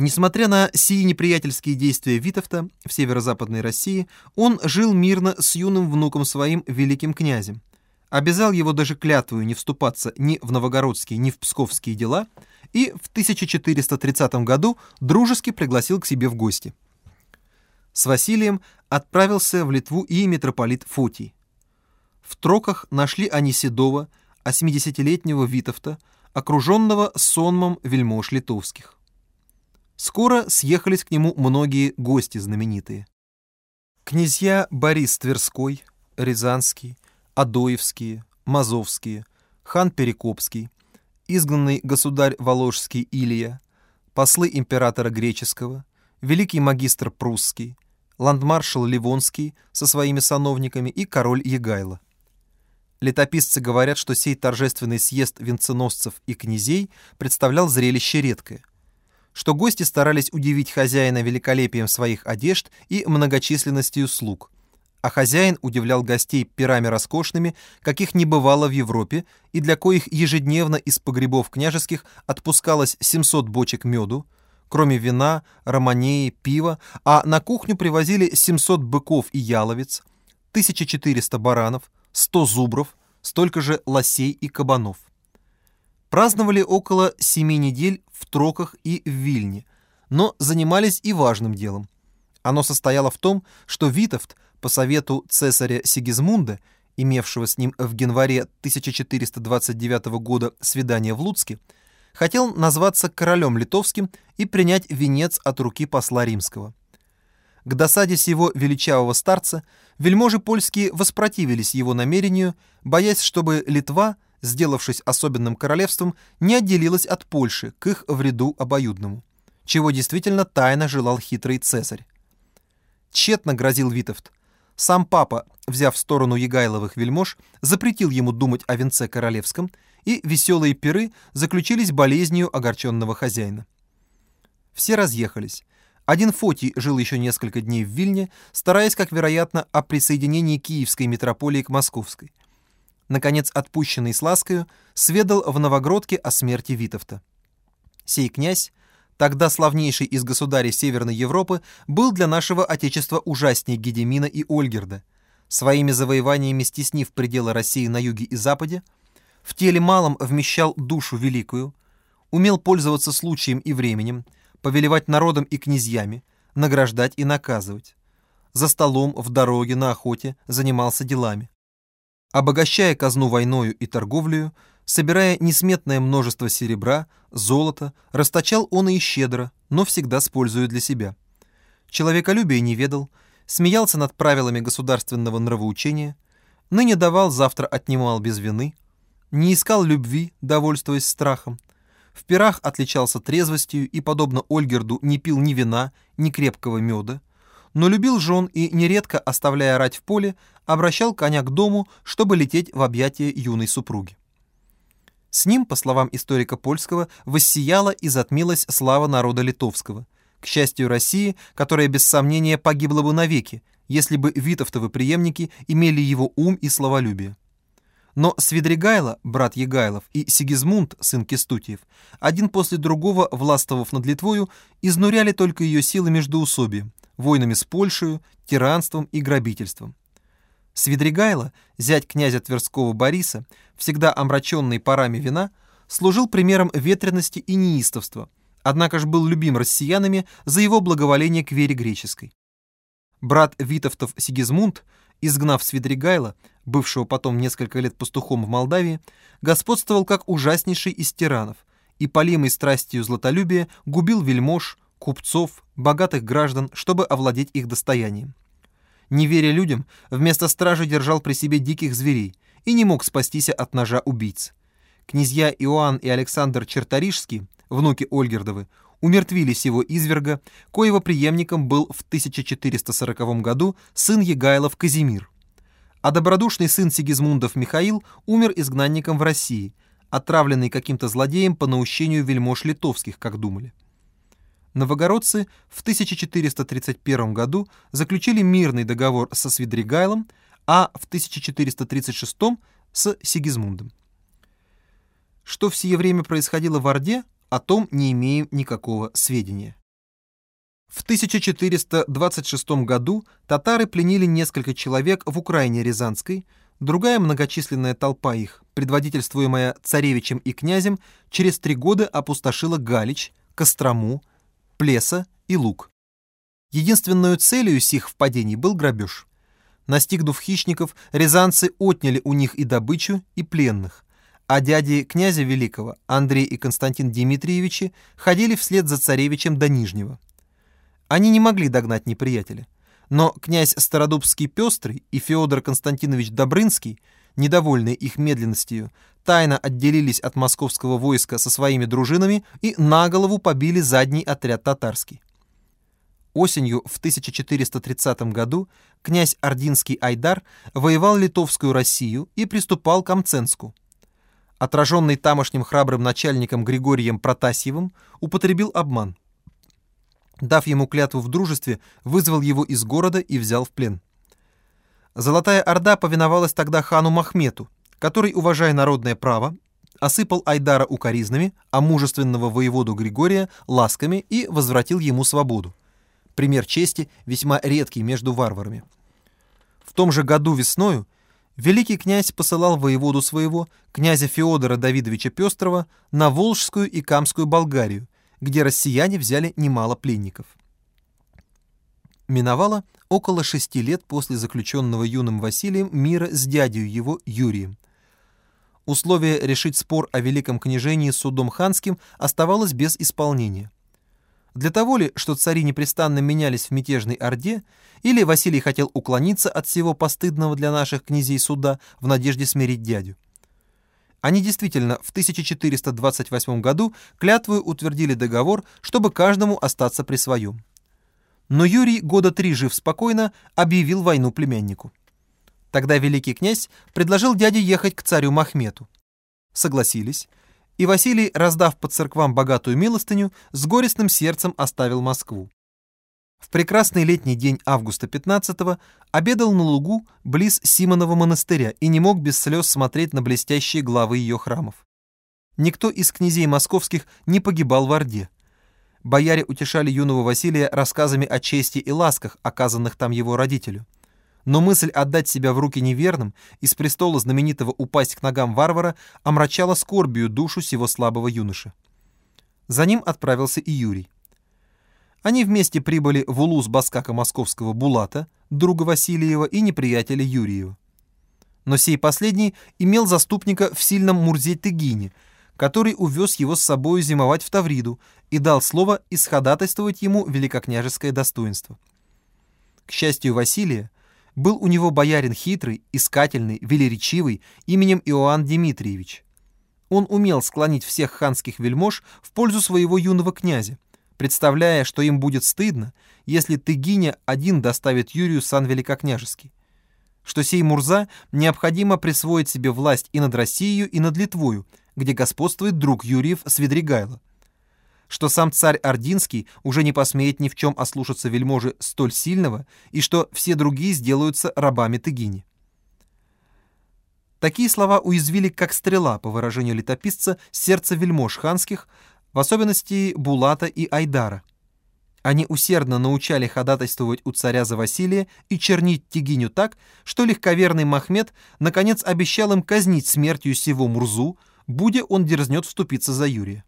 Несмотря на сии неприятельские действия Витовта в северо-западной России, он жил мирно с юным внуком своим великим князем, обязал его даже клятвою не вступаться ни в новгородские, ни в псковские дела и в 1430 году дружески пригласил к себе в гости. С Василием отправился в Литву и митрополит Фотий. В Троках нашли они седого, 80-летнего Витовта, окруженного сонмом вельмож литовских. Скоро съехались к нему многие гости знаменитые. Князья Борис Тверской, Рязанский, Адоевские, Мазовские, хан Перекопский, изгнанный государь Воложский Илия, послы императора Греческого, великий магистр Прусский, ландмаршал Ливонский со своими сановниками и король Егайло. Летописцы говорят, что сей торжественный съезд венценосцев и князей представлял зрелище редкое что гости старались удивить хозяина великолепием своих одежд и многочисленностью слуг. А хозяин удивлял гостей пирами роскошными, каких не бывало в Европе, и для коих ежедневно из погребов княжеских отпускалось 700 бочек меду, кроме вина, романеи, пива, а на кухню привозили 700 быков и яловиц, 1400 баранов, 100 зубров, столько же лосей и кабанов праздновали около семи недель в Троках и в Вильне, но занимались и важным делом. Оно состояло в том, что Витовт по совету цесаря Сигизмунда, имевшего с ним в январе 1429 года свидание в Луцке, хотел назваться королем литовским и принять венец от руки посла римского. К досаде сего величавого старца вельможи польские воспротивились его намерению, боясь, чтобы Литва – сделавшись особенным королевством, не отделилась от Польши к их вреду обоюдному, чего действительно тайно желал хитрый цесарь. Тщетно грозил Витовт. Сам папа, взяв сторону Егайловых вельмож, запретил ему думать о венце королевском, и веселые пиры заключились болезнью огорченного хозяина. Все разъехались. Один Фотий жил еще несколько дней в Вильне, стараясь, как вероятно, о присоединении Киевской митрополии к Московской наконец отпущенный с ласкою, сведал в Новогродке о смерти Витовта. Сей князь, тогда славнейший из государей Северной Европы, был для нашего Отечества ужасней Гедемина и Ольгерда, своими завоеваниями стеснив пределы России на юге и западе, в теле малом вмещал душу великую, умел пользоваться случаем и временем, повелевать народом и князьями, награждать и наказывать. За столом, в дороге, на охоте занимался делами обогащая казну войною и торговлею, собирая несметное множество серебра, золота, расточал он и щедро, но всегда с пользою для себя. Человеколюбия не ведал, смеялся над правилами государственного нравоучения, ныне давал, завтра отнимал без вины, не искал любви, довольствуясь страхом, в пирах отличался трезвостью и, подобно Ольгерду, не пил ни вина, ни крепкого меда, но любил жен и, нередко оставляя рать в поле, обращал коня к дому, чтобы лететь в объятия юной супруги. С ним, по словам историка польского, воссияла и затмилась слава народа литовского, к счастью России, которая без сомнения погибла бы навеки, если бы Витовтовы преемники имели его ум и словолюбие. Но Свидригайло, брат Егайлов, и Сигизмунд, сын Кестутиев, один после другого, властвовав над Литвою, изнуряли только ее силы междоусобием, войнами с Польшей, тиранством и грабительством. Свидригайло, зять князя Тверского Бориса, всегда омраченный парами вина, служил примером ветренности и неистовства, однако же был любим россиянами за его благоволение к вере греческой. Брат Витовтов Сигизмунд, изгнав Свидригайла, бывшего потом несколько лет пастухом в Молдавии, господствовал как ужаснейший из тиранов и, полимый страстью златолюбия, губил вельмож, купцов, богатых граждан, чтобы овладеть их достоянием. Не веря людям, вместо стражи держал при себе диких зверей и не мог спастись от ножа убийц. Князья Иоанн и Александр Черторижский, внуки Ольгердовы, умертвили сего изверга, коего преемником был в 1440 году сын Егайлов Казимир. А добродушный сын Сигизмундов Михаил умер изгнанником в России, отравленный каким-то злодеем по наущению вельмож литовских, как думали новогородцы в 1431 году заключили мирный договор со Свидригайлом, а в 1436 с Сигизмундом. Что в сие время происходило в Орде, о том не имеем никакого сведения. В 1426 году татары пленили несколько человек в Украине Рязанской, другая многочисленная толпа их, предводительствуемая царевичем и князем, через три года опустошила Галич, Кострому, Плеса и Луг. Единственной целью сих впадений был грабеж. Настигнув хищников, рязанцы отняли у них и добычу, и пленных, а дяди князя Великого, Андрей и Константин Дмитриевичи, ходили вслед за царевичем до Нижнего. Они не могли догнать неприятеля. Но князь Стародубский Пестрый и Феодор Константинович Добрынский, недовольные их медленностью, тайно отделились от московского войска со своими дружинами и на голову побили задний отряд татарский. Осенью в 1430 году князь Ординский Айдар воевал Литовскую Россию и приступал к Амценску. Отраженный тамошним храбрым начальником Григорием Протасьевым, употребил обман – дав ему клятву в дружестве, вызвал его из города и взял в плен. Золотая Орда повиновалась тогда хану Махмету, который, уважая народное право, осыпал Айдара укоризнами, а мужественного воеводу Григория ласками и возвратил ему свободу. Пример чести весьма редкий между варварами. В том же году весною великий князь посылал воеводу своего, князя Феодора Давидовича Пестрова, на Волжскую и Камскую Болгарию, где россияне взяли немало пленников. Миновало около шести лет после заключенного юным Василием мира с дядей его Юрием. Условие решить спор о Великом княжении судом ханским оставалось без исполнения. Для того ли, что цари непрестанно менялись в мятежной Орде, или Василий хотел уклониться от всего постыдного для наших князей суда в надежде смирить дядю? Они действительно в 1428 году клятвою утвердили договор, чтобы каждому остаться при своем. Но Юрий, года три жив спокойно, объявил войну племяннику. Тогда великий князь предложил дяде ехать к царю Махмету. Согласились, и Василий, раздав по церквам богатую милостыню, с горестным сердцем оставил Москву. В прекрасный летний день августа 15-го обедал на лугу близ Симонова монастыря и не мог без слез смотреть на блестящие главы ее храмов. Никто из князей московских не погибал в Орде. Бояре утешали юного Василия рассказами о чести и ласках, оказанных там его родителю. Но мысль отдать себя в руки неверным и с престола знаменитого упасть к ногам варвара омрачала скорбию душу сего слабого юноши. За ним отправился и Юрий. Они вместе прибыли в улус баскака московского Булата, друга Васильева и неприятеля Юрьева. Но сей последний имел заступника в сильном Мурзе-Тыгине, который увез его с собой зимовать в Тавриду и дал слово исходатайствовать ему великокняжеское достоинство. К счастью Василия, был у него боярин хитрый, искательный, велеречивый, именем Иоанн Дмитриевич. Он умел склонить всех ханских вельмож в пользу своего юного князя, представляя, что им будет стыдно, если Тыгиня один доставит Юрию сан Великокняжеский, что сей Мурза необходимо присвоить себе власть и над Россией, и над Литвою, где господствует друг Юрьев Свидригайло, что сам царь Ординский уже не посмеет ни в чем ослушаться вельможи столь сильного, и что все другие сделаются рабами Тыгини. Такие слова уязвили, как стрела, по выражению летописца, сердце вельмож ханских, в особенности Булата и Айдара. Они усердно научали ходатайствовать у царя за Василия и чернить Тигиню так, что легковерный Махмед наконец обещал им казнить смертью сего Мурзу, будя он дерзнет вступиться за Юрия.